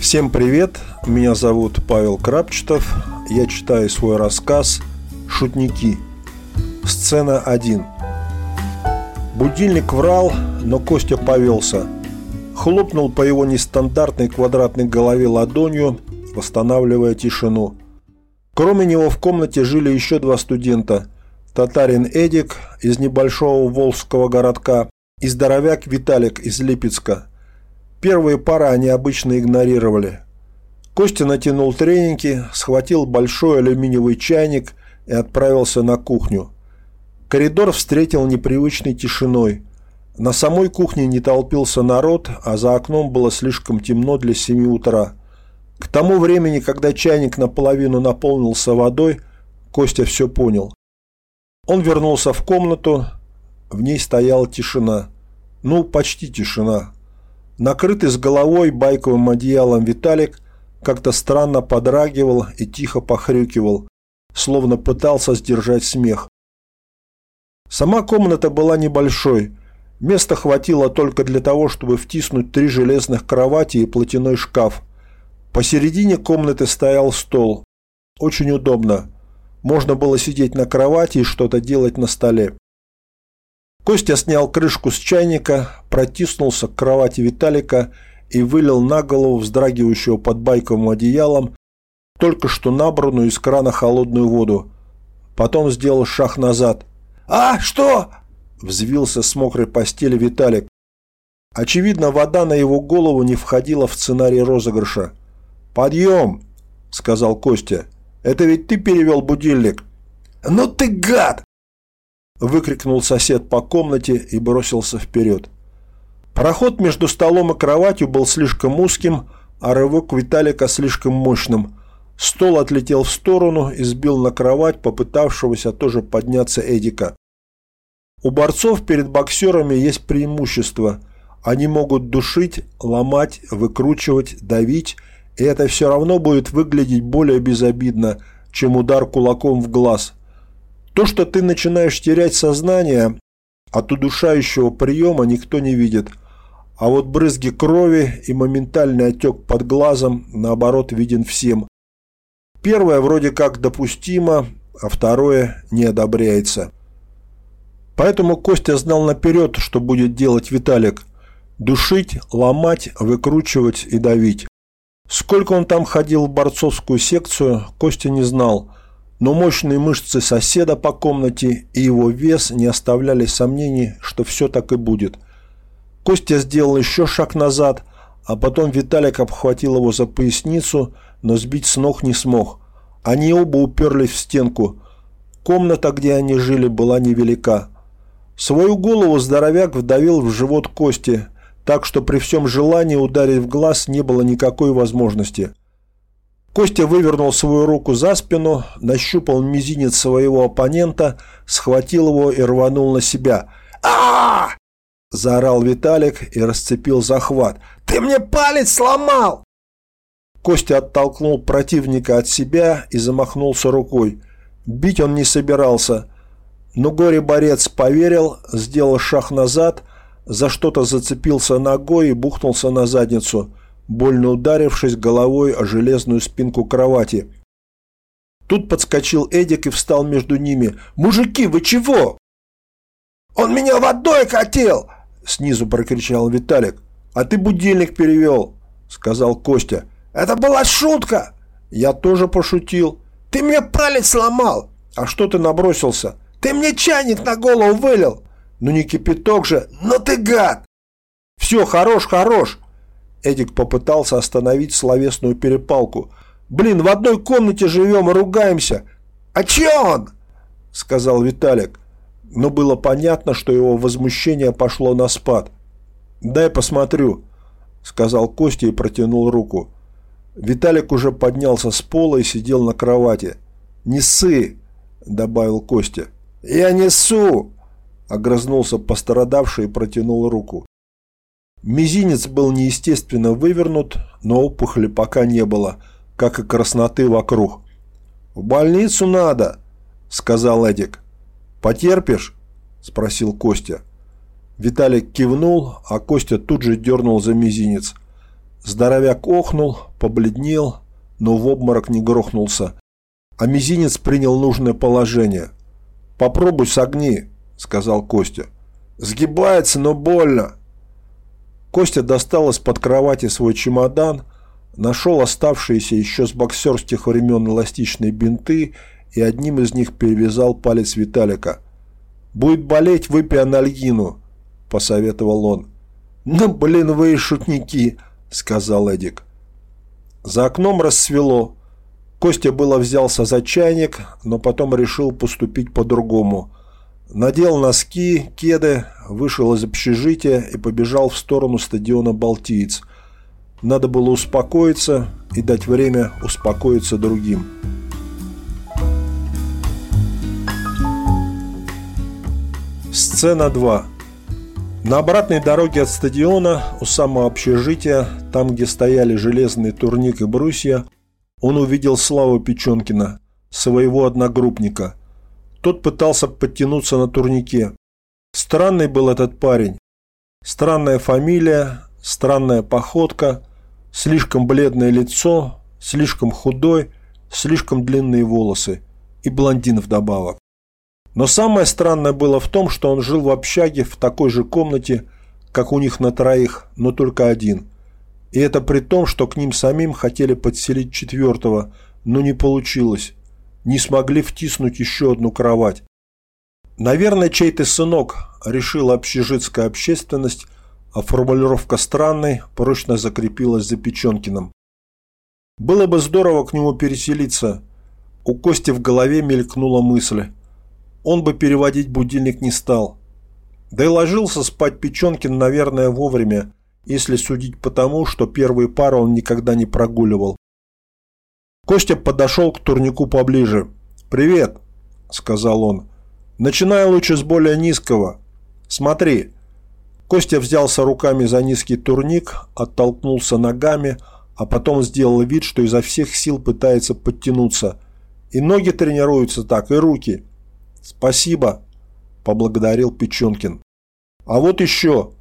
Всем привет, меня зовут Павел Крапчетов, я читаю свой рассказ «Шутники». Сцена 1 Будильник врал, но Костя повелся. Хлопнул по его нестандартной квадратной голове ладонью, восстанавливая тишину. Кроме него в комнате жили еще два студента. Татарин Эдик из небольшого волжского городка и здоровяк Виталик из Липецка. Первые пары они обычно игнорировали. Костя натянул треники, схватил большой алюминиевый чайник и отправился на кухню. Коридор встретил непривычной тишиной. На самой кухне не толпился народ, а за окном было слишком темно для семи утра. К тому времени, когда чайник наполовину наполнился водой, Костя все понял. Он вернулся в комнату, в ней стояла тишина. Ну, почти тишина. Накрытый с головой байковым одеялом Виталик как-то странно подрагивал и тихо похрюкивал, словно пытался сдержать смех. Сама комната была небольшой. Места хватило только для того, чтобы втиснуть три железных кровати и платяной шкаф. Посередине комнаты стоял стол. Очень удобно. Можно было сидеть на кровати и что-то делать на столе. Костя снял крышку с чайника, протиснулся к кровати Виталика и вылил на голову вздрагивающего под байковым одеялом только что набранную из крана холодную воду. Потом сделал шаг назад – «А, что?» – взвился с мокрой постели Виталик. Очевидно, вода на его голову не входила в сценарий розыгрыша. «Подъем!» – сказал Костя. «Это ведь ты перевел будильник?» «Ну ты гад!» – выкрикнул сосед по комнате и бросился вперед. Проход между столом и кроватью был слишком узким, а рывок Виталика слишком мощным. Стол отлетел в сторону и сбил на кровать попытавшегося тоже подняться Эдика. У борцов перед боксерами есть преимущество. Они могут душить, ломать, выкручивать, давить, и это все равно будет выглядеть более безобидно, чем удар кулаком в глаз. То, что ты начинаешь терять сознание, от удушающего приема никто не видит – а вот брызги крови и моментальный отек под глазом, наоборот, виден всем. Первое вроде как допустимо, а второе не одобряется. Поэтому Костя знал наперед, что будет делать Виталик. Душить, ломать, выкручивать и давить. Сколько он там ходил в борцовскую секцию, Костя не знал. Но мощные мышцы соседа по комнате и его вес не оставляли сомнений, что все так и будет. Костя сделал еще шаг назад, а потом Виталик обхватил его за поясницу – но сбить с ног не смог. Они оба уперлись в стенку. Комната, где они жили, была невелика. Свою голову здоровяк вдавил в живот Кости, так что при всем желании ударить в глаз не было никакой возможности. Костя вывернул свою руку за спину, нащупал мизинец своего оппонента, схватил его и рванул на себя. а, заорал Виталик и расцепил захват. «Ты мне палец сломал!» Костя оттолкнул противника от себя и замахнулся рукой. Бить он не собирался, но горе-борец поверил, сделал шаг назад, за что-то зацепился ногой и бухнулся на задницу, больно ударившись головой о железную спинку кровати. Тут подскочил Эдик и встал между ними. «Мужики, вы чего?» «Он меня водой хотел!» Снизу прокричал Виталик. «А ты будильник перевел», сказал Костя. Это была шутка. Я тоже пошутил. Ты мне палец сломал. А что ты набросился? Ты мне чайник на голову вылил. Ну не кипяток же. Ну ты гад. Все, хорош, хорош. Эдик попытался остановить словесную перепалку. Блин, в одной комнате живем и ругаемся. А че он? Сказал Виталик. Но было понятно, что его возмущение пошло на спад. «Дай посмотрю», — сказал Костя и протянул руку. Виталик уже поднялся с пола и сидел на кровати. «Не ссы!» – добавил Костя. «Я несу!» – огрызнулся пострадавший и протянул руку. Мизинец был неестественно вывернут, но опухоли пока не было, как и красноты вокруг. «В больницу надо!» – сказал Эдик. «Потерпишь?» – спросил Костя. Виталик кивнул, а Костя тут же дернул за мизинец. Здоровяк охнул, побледнел, но в обморок не грохнулся. А мизинец принял нужное положение. «Попробуй согни», — сказал Костя. «Сгибается, но больно». Костя достал из-под кровати свой чемодан, нашел оставшиеся еще с боксерских времен эластичные бинты и одним из них перевязал палец Виталика. «Будет болеть, выпей анальгину», – посоветовал он. «Ну, блин, вы и шутники», – сказал Эдик. За окном рассвело. Костя было взялся за чайник, но потом решил поступить по-другому. Надел носки, кеды, вышел из общежития и побежал в сторону стадиона «Балтиец». Надо было успокоиться и дать время успокоиться другим. Сцена 2. На обратной дороге от стадиона, у самого общежития, там, где стояли железный турник и брусья, он увидел Славу Печенкина, своего одногруппника – тот пытался подтянуться на турнике. Странный был этот парень. Странная фамилия, странная походка, слишком бледное лицо, слишком худой, слишком длинные волосы и блондин вдобавок. Но самое странное было в том, что он жил в общаге в такой же комнате, как у них на троих, но только один. И это при том, что к ним самим хотели подселить четвертого, но не получилось не смогли втиснуть еще одну кровать. Наверное, чей-то сынок, решила общежитская общественность, а формулировка странной прочно закрепилась за Печенкиным. Было бы здорово к нему переселиться. У Кости в голове мелькнула мысль. Он бы переводить будильник не стал. Да и ложился спать Печенкин, наверное, вовремя, если судить по тому, что первые пары он никогда не прогуливал. Костя подошел к турнику поближе. «Привет», – сказал он. «Начинай лучше с более низкого. Смотри». Костя взялся руками за низкий турник, оттолкнулся ногами, а потом сделал вид, что изо всех сил пытается подтянуться. И ноги тренируются так, и руки. «Спасибо», – поблагодарил Печенкин. «А вот еще».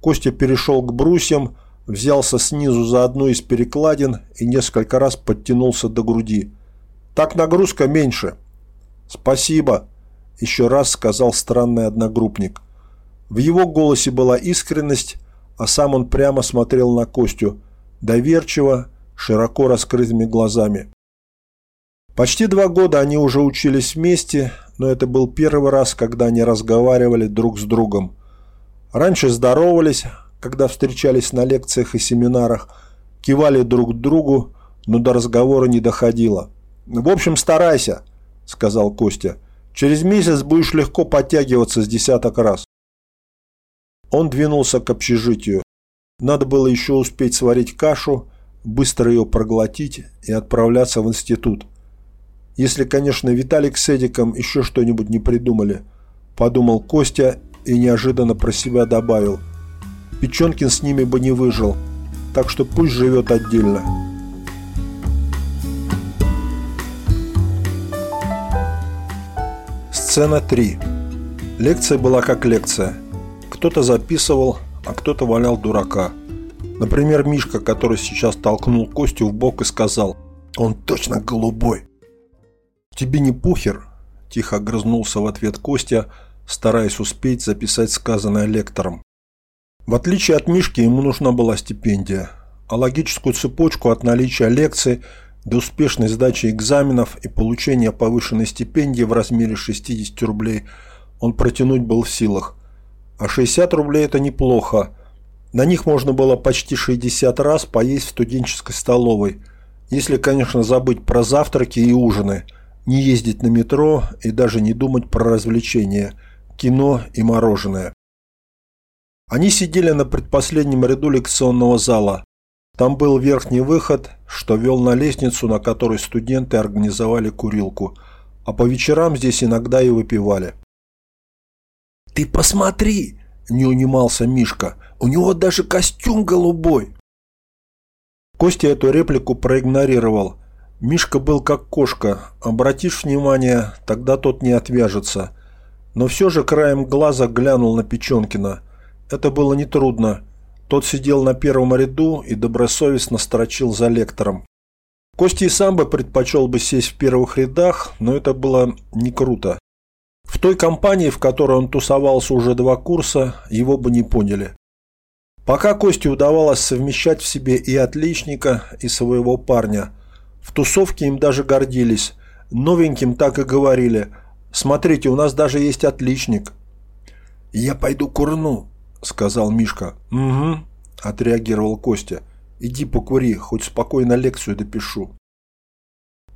Костя перешел к брусьям, взялся снизу за одну из перекладин и несколько раз подтянулся до груди. «Так нагрузка меньше». «Спасибо», – еще раз сказал странный одногруппник. В его голосе была искренность, а сам он прямо смотрел на Костю, доверчиво, широко раскрытыми глазами. Почти два года они уже учились вместе, но это был первый раз, когда они разговаривали друг с другом. Раньше здоровались, когда встречались на лекциях и семинарах, кивали друг другу, но до разговора не доходило. «В общем, старайся», – сказал Костя. «Через месяц будешь легко подтягиваться с десяток раз». Он двинулся к общежитию. Надо было еще успеть сварить кашу, быстро ее проглотить и отправляться в институт. Если, конечно, Виталик с Эдиком еще что-нибудь не придумали, подумал Костя и неожиданно про себя добавил – Печенкин с ними бы не выжил, так что пусть живет отдельно. Сцена 3. Лекция была как лекция. Кто-то записывал, а кто-то валял дурака. Например, Мишка, который сейчас толкнул Костю в бок и сказал «Он точно голубой». «Тебе не пухер?» – тихо огрызнулся в ответ Костя, стараясь успеть записать сказанное лектором. В отличие от Мишки, ему нужна была стипендия, а логическую цепочку от наличия лекций до успешной сдачи экзаменов и получения повышенной стипендии в размере 60 рублей он протянуть был в силах. А 60 рублей – это неплохо. На них можно было почти 60 раз поесть в студенческой столовой, если, конечно, забыть про завтраки и ужины, не ездить на метро и даже не думать про развлечения, кино и мороженое. Они сидели на предпоследнем ряду лекционного зала. Там был верхний выход, что вел на лестницу, на которой студенты организовали курилку, а по вечерам здесь иногда и выпивали. «Ты посмотри!» – не унимался Мишка. «У него даже костюм голубой!» Костя эту реплику проигнорировал. Мишка был как кошка. Обратишь внимание, тогда тот не отвяжется. Но все же краем глаза глянул на Печенкина – Это было нетрудно. Тот сидел на первом ряду и добросовестно строчил за лектором. Костя и сам бы предпочел бы сесть в первых рядах, но это было не круто. В той компании, в которой он тусовался уже два курса, его бы не поняли. Пока Косте удавалось совмещать в себе и отличника, и своего парня. В тусовке им даже гордились. Новеньким так и говорили. «Смотрите, у нас даже есть отличник». «Я пойду курну», – сказал Мишка. «Угу», – отреагировал Костя. «Иди покури, хоть спокойно лекцию допишу».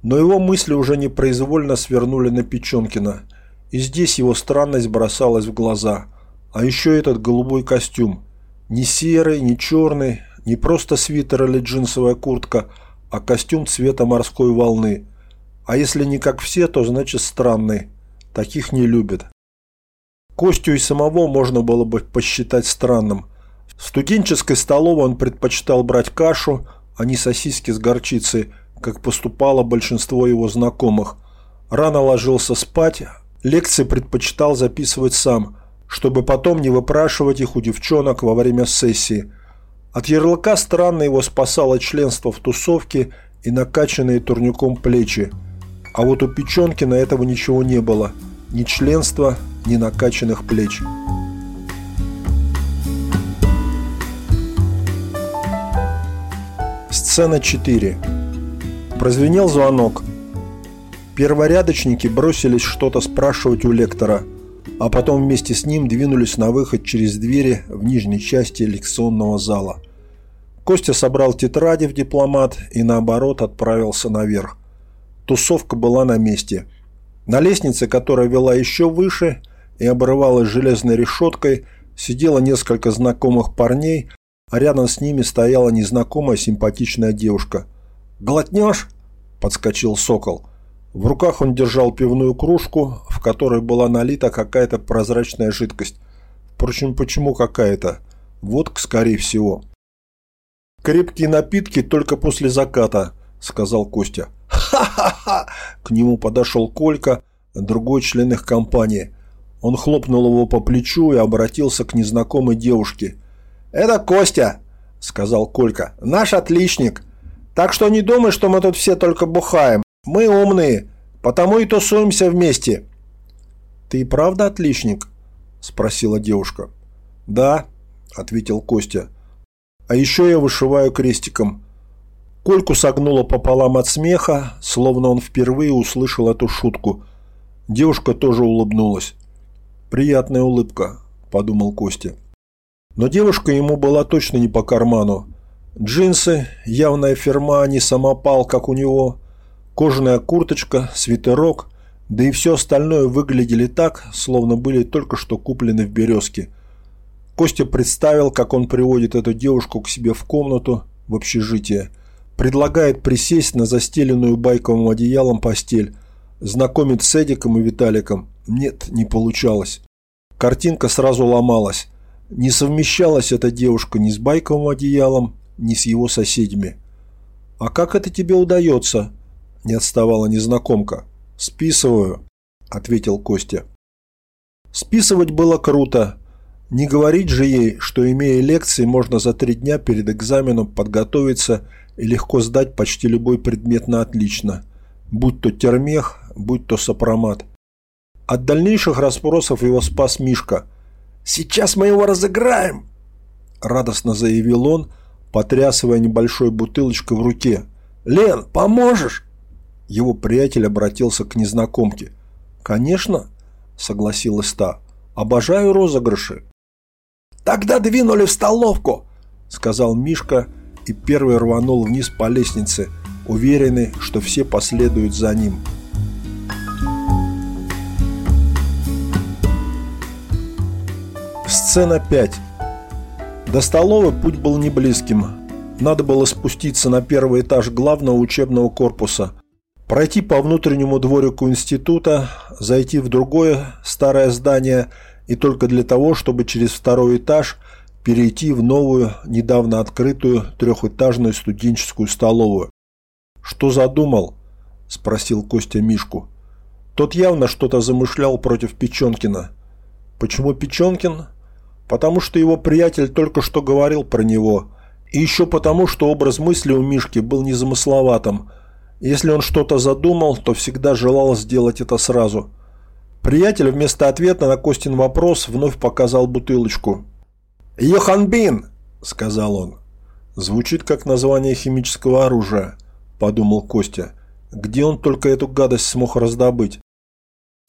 Но его мысли уже непроизвольно свернули на Печенкина. И здесь его странность бросалась в глаза. А еще этот голубой костюм. Не серый, не черный, не просто свитер или джинсовая куртка, а костюм цвета морской волны. А если не как все, то значит странный. Таких не любят. Костю и самого можно было бы посчитать странным. В студенческой столовой он предпочитал брать кашу, а не сосиски с горчицей, как поступало большинство его знакомых. Рано ложился спать, лекции предпочитал записывать сам, чтобы потом не выпрашивать их у девчонок во время сессии. От ярлыка странно его спасало членство в тусовке и накачанные турнюком плечи. А вот у Печенкина этого ничего не было. Ни членства, ни накачанных плеч. Сцена 4. Прозвенел звонок. Перворядочники бросились что-то спрашивать у лектора, а потом вместе с ним двинулись на выход через двери в нижней части лекционного зала. Костя собрал тетради в дипломат и наоборот отправился наверх. Тусовка была на месте. На лестнице, которая вела еще выше и обрывалась железной решеткой, сидело несколько знакомых парней, а рядом с ними стояла незнакомая симпатичная девушка. «Глотнешь?» – подскочил сокол. В руках он держал пивную кружку, в которой была налита какая-то прозрачная жидкость. Впрочем, почему какая-то? Водка, скорее всего. «Крепкие напитки только после заката», – сказал Костя. «Ха-ха-ха!» К нему подошел Колька, другой член их компании. Он хлопнул его по плечу и обратился к незнакомой девушке. «Это Костя!» – сказал Колька. «Наш отличник. Так что не думай, что мы тут все только бухаем. Мы умные, потому и тусуемся вместе». «Ты правда отличник?» – спросила девушка. «Да», – ответил Костя. «А еще я вышиваю крестиком. Кольку согнуло пополам от смеха, словно он впервые услышал эту шутку. Девушка тоже улыбнулась. «Приятная улыбка», – подумал Костя. Но девушка ему была точно не по карману. Джинсы, явная ферма, а не самопал, как у него, кожаная курточка, свитерок, да и все остальное выглядели так, словно были только что куплены в «Березке». Костя представил, как он приводит эту девушку к себе в комнату, в общежитие – Предлагает присесть на застеленную байковым одеялом постель. Знакомит с Эдиком и Виталиком. Нет, не получалось. Картинка сразу ломалась. Не совмещалась эта девушка ни с байковым одеялом, ни с его соседями. «А как это тебе удается?» – не отставала незнакомка. «Списываю», – ответил Костя. Списывать было круто. Не говорить же ей, что имея лекции, можно за три дня перед экзаменом подготовиться и легко сдать почти любой предмет на отлично, будь то термех, будь то сопромат. От дальнейших расспросов его спас Мишка. «Сейчас мы его разыграем!» Радостно заявил он, потрясывая небольшой бутылочкой в руке. «Лен, поможешь?» Его приятель обратился к незнакомке. «Конечно», — согласилась та. «Обожаю розыгрыши». «Тогда двинули в столовку», — сказал Мишка, — и первый рванул вниз по лестнице, уверенный, что все последуют за ним. Сцена 5. До столовой путь был не близким. Надо было спуститься на первый этаж главного учебного корпуса, пройти по внутреннему дворику института, зайти в другое старое здание и только для того, чтобы через второй этаж – перейти в новую, недавно открытую трехэтажную студенческую столовую. «Что задумал?» – спросил Костя Мишку. Тот явно что-то замышлял против Печенкина. «Почему Печенкин?» Потому что его приятель только что говорил про него, и еще потому, что образ мысли у Мишки был незамысловатым. Если он что-то задумал, то всегда желал сделать это сразу. Приятель вместо ответа на Костин вопрос вновь показал бутылочку. «Йоханбин!» – сказал он. Звучит как название химического оружия, подумал Костя. Где он только эту гадость смог раздобыть?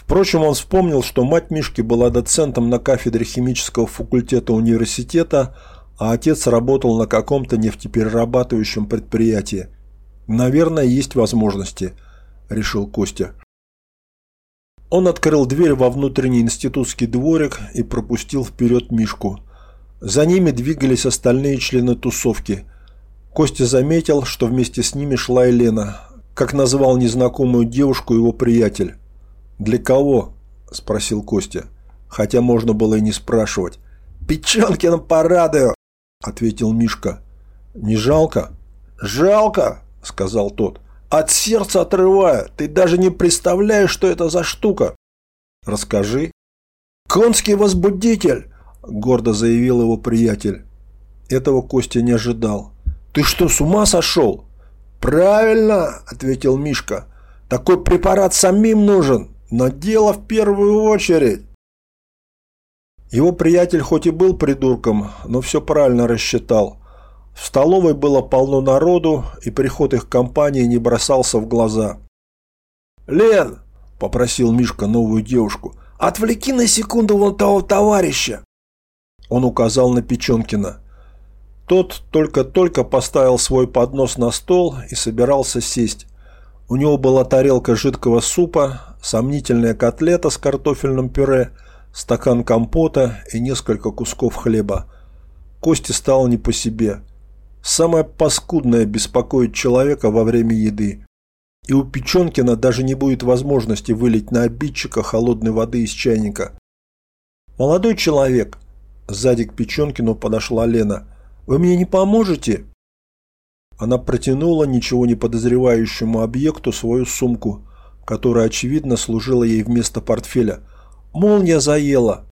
Впрочем, он вспомнил, что мать Мишки была доцентом на кафедре химического факультета университета, а отец работал на каком-то нефтеперерабатывающем предприятии. «Наверное, есть возможности», – решил Костя. Он открыл дверь во внутренний институтский дворик и пропустил вперед Мишку. За ними двигались остальные члены тусовки. Костя заметил, что вместе с ними шла Елена, как назвал незнакомую девушку его приятель. «Для кого?» – спросил Костя. Хотя можно было и не спрашивать. «Печенкиным порадую!» – ответил Мишка. «Не жалко?» «Жалко!» – сказал тот. «От сердца отрываю! Ты даже не представляешь, что это за штука!» «Расскажи!» «Конский возбудитель!» гордо заявил его приятель. Этого Костя не ожидал. «Ты что, с ума сошел?» «Правильно!» – ответил Мишка. «Такой препарат самим нужен, но дело в первую очередь!» Его приятель хоть и был придурком, но все правильно рассчитал. В столовой было полно народу, и приход их компании не бросался в глаза. «Лен!» – попросил Мишка новую девушку. «Отвлеки на секунду вон того товарища!» Он указал на Печенкина. Тот только-только поставил свой поднос на стол и собирался сесть. У него была тарелка жидкого супа, сомнительная котлета с картофельным пюре, стакан компота и несколько кусков хлеба. Кости стало не по себе. Самое паскудное беспокоит человека во время еды. И у Печенкина даже не будет возможности вылить на обидчика холодной воды из чайника. «Молодой человек», Сзади к Печенкину подошла Лена. «Вы мне не поможете?» Она протянула ничего не подозревающему объекту свою сумку, которая, очевидно, служила ей вместо портфеля. «Молния заела!»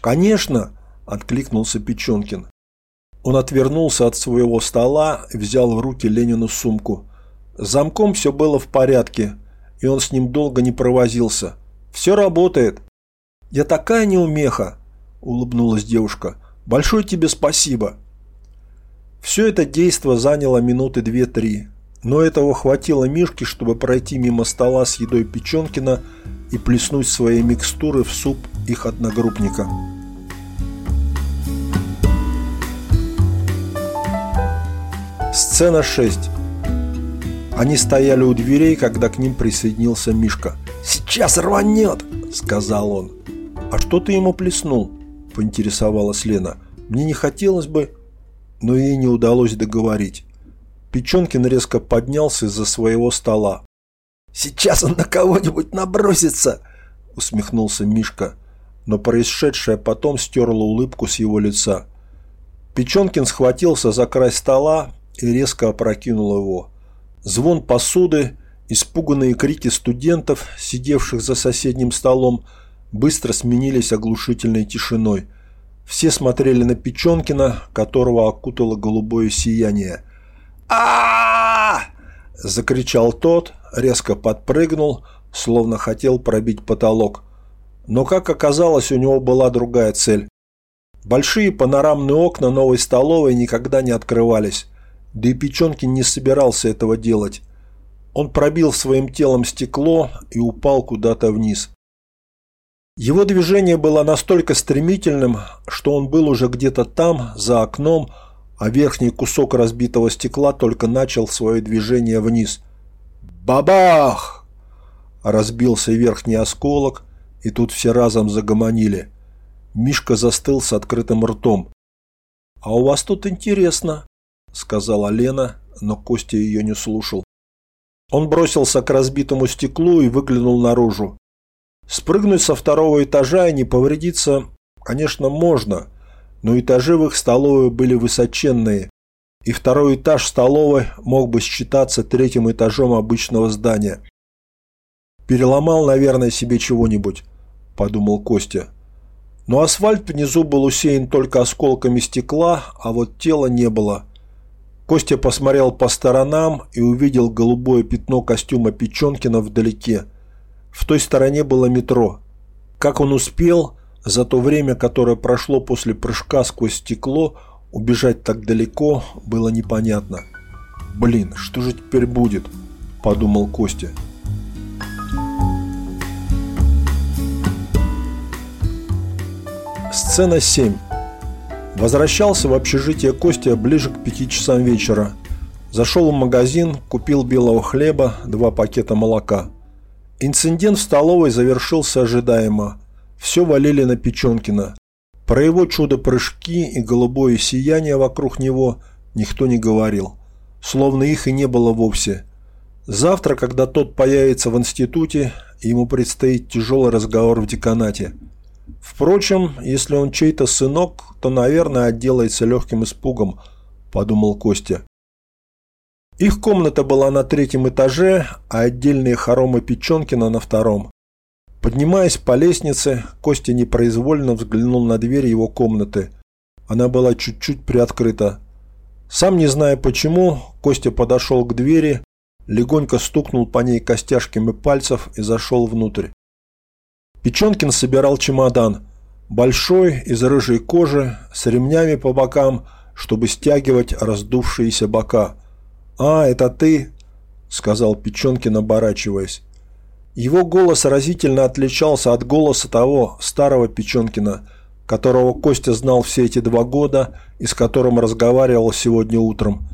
«Конечно!» – откликнулся Печенкин. Он отвернулся от своего стола взял в руки Ленину сумку. С замком все было в порядке, и он с ним долго не провозился. «Все работает!» «Я такая неумеха!» – улыбнулась девушка. «Большое тебе спасибо!» Все это действо заняло минуты две-три, но этого хватило Мишке, чтобы пройти мимо стола с едой Печенкина и плеснуть свои микстуры в суп их одногруппника. Сцена 6. Они стояли у дверей, когда к ним присоединился Мишка. «Сейчас рванет!» – сказал он. «А что ты ему плеснул?» – поинтересовалась Лена. «Мне не хотелось бы...» Но ей не удалось договорить. Печенкин резко поднялся из-за своего стола. «Сейчас он на кого-нибудь набросится!» – усмехнулся Мишка. Но происшедшее потом стерло улыбку с его лица. Печенкин схватился за край стола и резко опрокинул его. Звон посуды, испуганные крики студентов, сидевших за соседним столом – быстро сменились оглушительной тишиной. Все смотрели на Печенкина, которого окутало голубое сияние. А закричал тот, резко подпрыгнул, словно хотел пробить потолок. Но, как оказалось, у него была другая цель. Большие панорамные окна новой столовой никогда не открывались, да и Печенкин не собирался этого делать. Он пробил своим телом стекло и упал куда-то вниз. Его движение было настолько стремительным, что он был уже где-то там, за окном, а верхний кусок разбитого стекла только начал свое движение вниз. «Бабах!» Разбился верхний осколок, и тут все разом загомонили. Мишка застыл с открытым ртом. «А у вас тут интересно», — сказала Лена, но Костя ее не слушал. Он бросился к разбитому стеклу и выглянул наружу. Спрыгнуть со второго этажа и не повредиться, конечно, можно, но этажи в их были высоченные, и второй этаж столовой мог бы считаться третьим этажом обычного здания. «Переломал, наверное, себе чего-нибудь», – подумал Костя. Но асфальт внизу был усеян только осколками стекла, а вот тела не было. Костя посмотрел по сторонам и увидел голубое пятно костюма Печенкина вдалеке. В той стороне было метро. Как он успел, за то время, которое прошло после прыжка сквозь стекло, убежать так далеко, было непонятно. «Блин, что же теперь будет?» – подумал Костя. Сцена 7. Возвращался в общежитие Костя ближе к пяти часам вечера. Зашел в магазин, купил белого хлеба, два пакета молока. Инцидент в столовой завершился ожидаемо. Все валили на Печенкина. Про его чудо-прыжки и голубое сияние вокруг него никто не говорил. Словно их и не было вовсе. Завтра, когда тот появится в институте, ему предстоит тяжелый разговор в деканате – Впрочем, если он чей-то сынок, то, наверное, отделается легким испугом, подумал Костя. Их комната была на третьем этаже, а отдельные хоромы Печенкина на втором. Поднимаясь по лестнице, Костя непроизвольно взглянул на дверь его комнаты. Она была чуть-чуть приоткрыта. Сам не зная почему, Костя подошел к двери, легонько стукнул по ней костяшками пальцев и зашел внутрь. Печенкин собирал чемодан. Большой, из рыжей кожи, с ремнями по бокам, чтобы стягивать раздувшиеся бока. «А, это ты?» – сказал Печенкин, оборачиваясь. Его голос разительно отличался от голоса того старого Печенкина, которого Костя знал все эти два года и с которым разговаривал сегодня утром.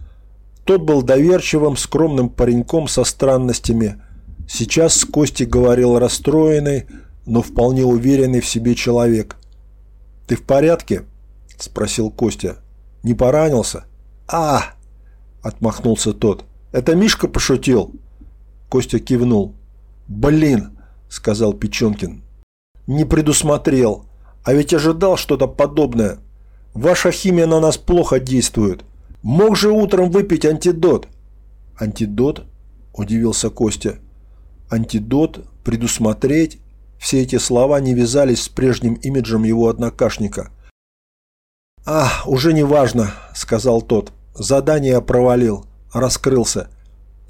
Тот был доверчивым, скромным пареньком со странностями. Сейчас с Костей говорил расстроенный, но вполне уверенный в себе человек. «Ты в порядке?» – спросил Костя. «Не поранился?» «А!» – отмахнулся тот. «Это Мишка пошутил?» Костя кивнул. «Блин!» – сказал Печенкин. «Не предусмотрел. А ведь ожидал что-то подобное. Ваша химия на нас плохо действует. Мог же утром выпить антидот». «Антидот?» – удивился Костя. «Антидот? Предусмотреть? Все эти слова не вязались с прежним имиджем его однокашника. «А, уже не важно», – сказал тот. «Задание провалил. Раскрылся».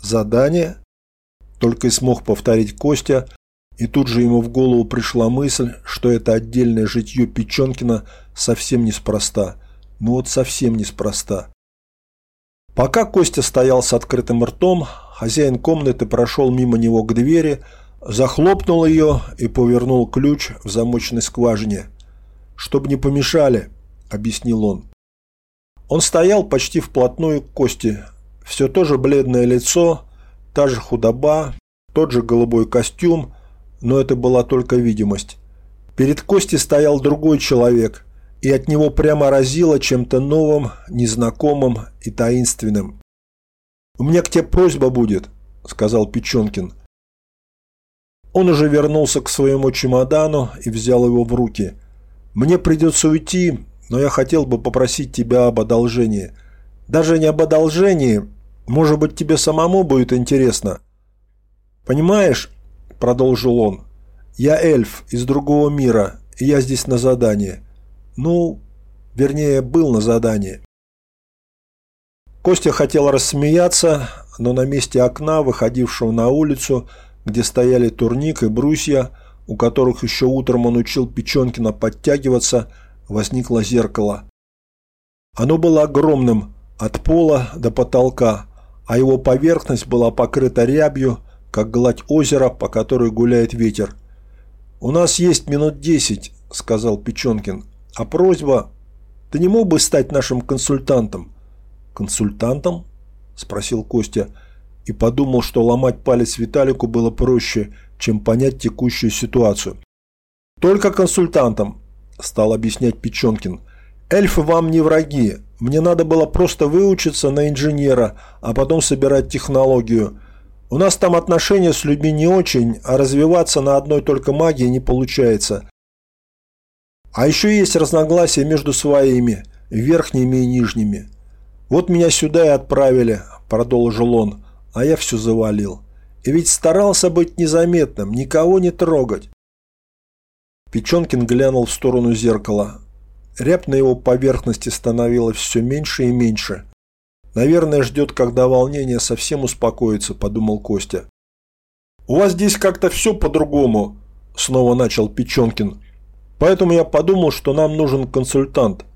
«Задание?» Только и смог повторить Костя, и тут же ему в голову пришла мысль, что это отдельное житье Печенкина совсем неспроста. Ну вот совсем неспроста. Пока Костя стоял с открытым ртом, хозяин комнаты прошел мимо него к двери, захлопнул ее и повернул ключ в замочной скважине. «Чтоб не помешали», – объяснил он. Он стоял почти вплотную к Косте. Все то же бледное лицо, та же худоба, тот же голубой костюм, но это была только видимость. Перед Костей стоял другой человек, и от него прямо разило чем-то новым, незнакомым и таинственным. «У меня к тебе просьба будет», – сказал Печенкин. Он уже вернулся к своему чемодану и взял его в руки. «Мне придется уйти, но я хотел бы попросить тебя об одолжении. Даже не об одолжении, может быть, тебе самому будет интересно». «Понимаешь?» – продолжил он. «Я эльф из другого мира, и я здесь на задании. Ну, вернее, был на задании». Костя хотел рассмеяться, но на месте окна, выходившего на улицу, – где стояли турник и брусья, у которых еще утром он учил Печенкина подтягиваться, возникло зеркало. Оно было огромным, от пола до потолка, а его поверхность была покрыта рябью, как гладь озера, по которой гуляет ветер. «У нас есть минут десять», – сказал Печенкин. «А просьба... Ты не мог бы стать нашим консультантом?» «Консультантом?» – спросил Костя и подумал, что ломать палец Виталику было проще, чем понять текущую ситуацию. «Только консультантом», – стал объяснять Печенкин. «Эльфы вам не враги. Мне надо было просто выучиться на инженера, а потом собирать технологию. У нас там отношения с людьми не очень, а развиваться на одной только магии не получается. А еще есть разногласия между своими, верхними и нижними. Вот меня сюда и отправили», – продолжил он а я все завалил. И ведь старался быть незаметным, никого не трогать. Печенкин глянул в сторону зеркала. Ряб на его поверхности становилось все меньше и меньше. «Наверное, ждет, когда волнение совсем успокоится», – подумал Костя. «У вас здесь как-то все по-другому», – снова начал Печенкин. «Поэтому я подумал, что нам нужен консультант».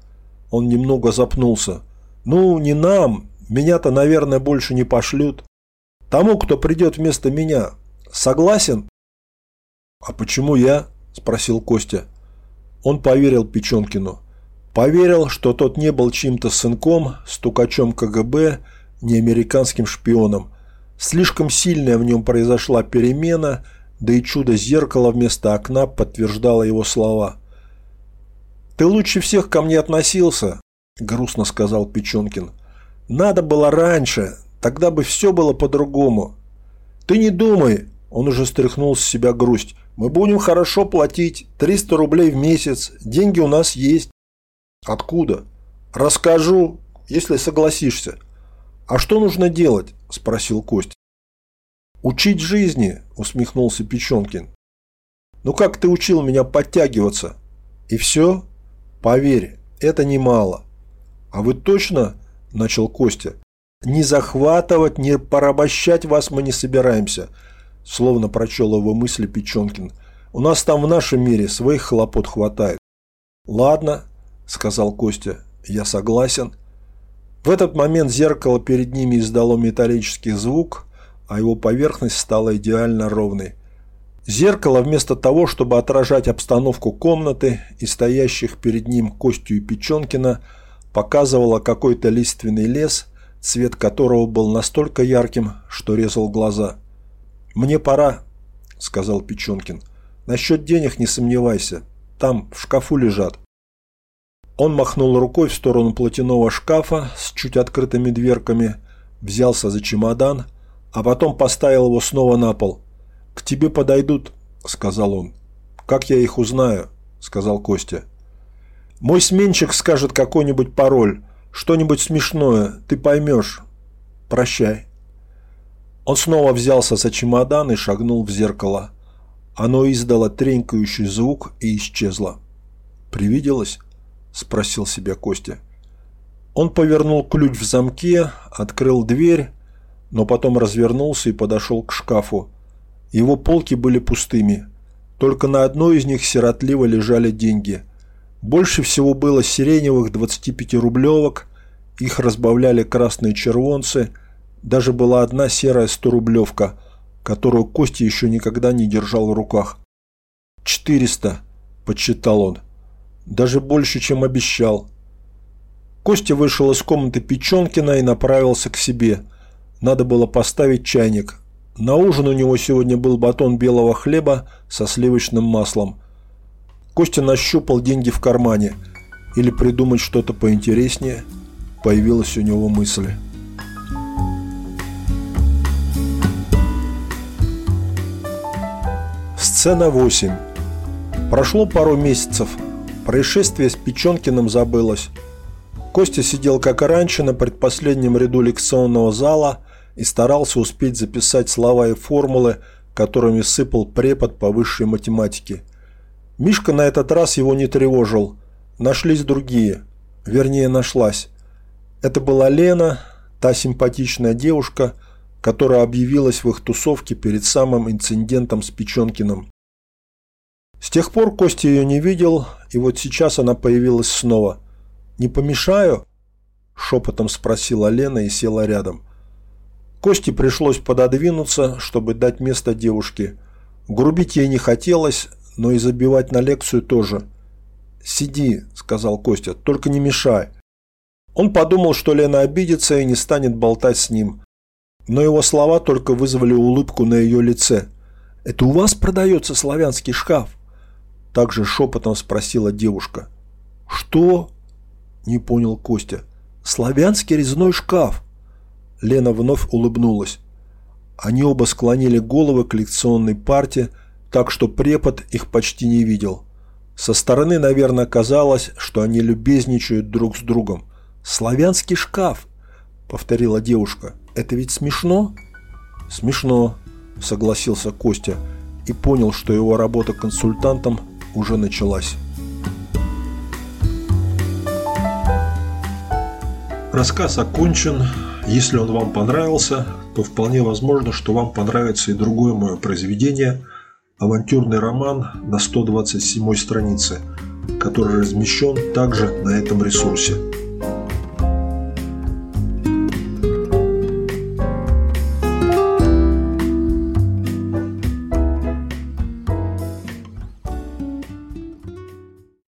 Он немного запнулся. «Ну, не нам. Меня-то, наверное, больше не пошлют. Тому, кто придет вместо меня. Согласен?» «А почему я?» – спросил Костя. Он поверил Печенкину. Поверил, что тот не был чьим-то сынком, стукачом КГБ, не американским шпионом. Слишком сильная в нем произошла перемена, да и чудо зеркала вместо окна подтверждало его слова. «Ты лучше всех ко мне относился», – грустно сказал Печенкин. «Надо было раньше, тогда бы все было по-другому. Ты не думай, он уже стряхнул с себя грусть. Мы будем хорошо платить, 300 рублей в месяц, деньги у нас есть. Откуда? Расскажу, если согласишься. А что нужно делать? Спросил Кость. Учить жизни, усмехнулся Печенкин. Ну как ты учил меня подтягиваться? И все? Поверь, это немало. А вы точно, начал Костя, не захватывать, не порабощать вас мы не собираемся. Словно прочел его мысли Печенкин. У нас там в нашем мире своих хлопот хватает. Ладно, сказал Костя. «Я согласен». В этот момент зеркало перед ними издало металлический звук, а его поверхность стала идеально ровной. Зеркало вместо того, чтобы отражать обстановку комнаты и стоящих перед ним Костю и Печенкина, показывало какой-то лиственный лес, цвет которого был настолько ярким, что резал глаза. «Мне пора», – сказал Печенкин. «Насчет денег не сомневайся. Там, в шкафу лежат». Он махнул рукой в сторону платяного шкафа с чуть открытыми дверками, взялся за чемодан, а потом поставил его снова на пол. «К тебе подойдут», – сказал он. «Как я их узнаю?» – сказал Костя. «Мой сменщик скажет какой-нибудь пароль, что-нибудь смешное, ты поймешь. Прощай». Он снова взялся за чемодан и шагнул в зеркало. Оно издало тренькающий звук и исчезло. Привиделось? – спросил себя Костя. Он повернул ключ в замке, открыл дверь, но потом развернулся и подошел к шкафу. Его полки были пустыми. Только на одной из них сиротливо лежали деньги. Больше всего было сиреневых 25-рублевок, их разбавляли красные червонцы, даже была одна серая 100-рублевка, которую Костя еще никогда не держал в руках. «Четыреста», – подсчитал он. Даже больше, чем обещал. Костя вышел из комнаты Печенкина и направился к себе. Надо было поставить чайник. На ужин у него сегодня был батон белого хлеба со сливочным маслом. Костя нащупал деньги в кармане. Или придумать что-то поинтереснее. Появилась у него мысль. Сцена 8. Прошло пару месяцев. Происшествие с Печенкиным забылось. Костя сидел, как и раньше, на предпоследнем ряду лекционного зала и старался успеть записать слова и формулы, которыми сыпал препод по высшей математике. Мишка на этот раз его не тревожил. Нашлись другие. Вернее, нашлась. Это была Лена, та симпатичная девушка, которая объявилась в их тусовке перед самым инцидентом с Печенкиным. С тех пор Костя ее не видел, и вот сейчас она появилась снова. «Не помешаю?» – шепотом спросила Лена и села рядом. Косте пришлось пододвинуться, чтобы дать место девушке. Грубить ей не хотелось, но и забивать на лекцию тоже. «Сиди», – сказал Костя, – «только не мешай». Он подумал, что Лена обидится и не станет болтать с ним. Но его слова только вызвали улыбку на ее лице. «Это у вас продается славянский шкаф?» Также шепотом спросила девушка. «Что?» – не понял Костя. «Славянский резной шкаф!» Лена вновь улыбнулась. Они оба склонили головы к лекционной парте, так что препод их почти не видел. Со стороны, наверное, казалось, что они любезничают друг с другом. «Славянский шкаф!» – повторила девушка. «Это ведь смешно?» «Смешно», – согласился Костя и понял, что его работа консультантом уже началась. Рассказ окончен. Если он вам понравился, то вполне возможно, что вам понравится и другое мое произведение – авантюрный роман на 127 странице, который размещен также на этом ресурсе.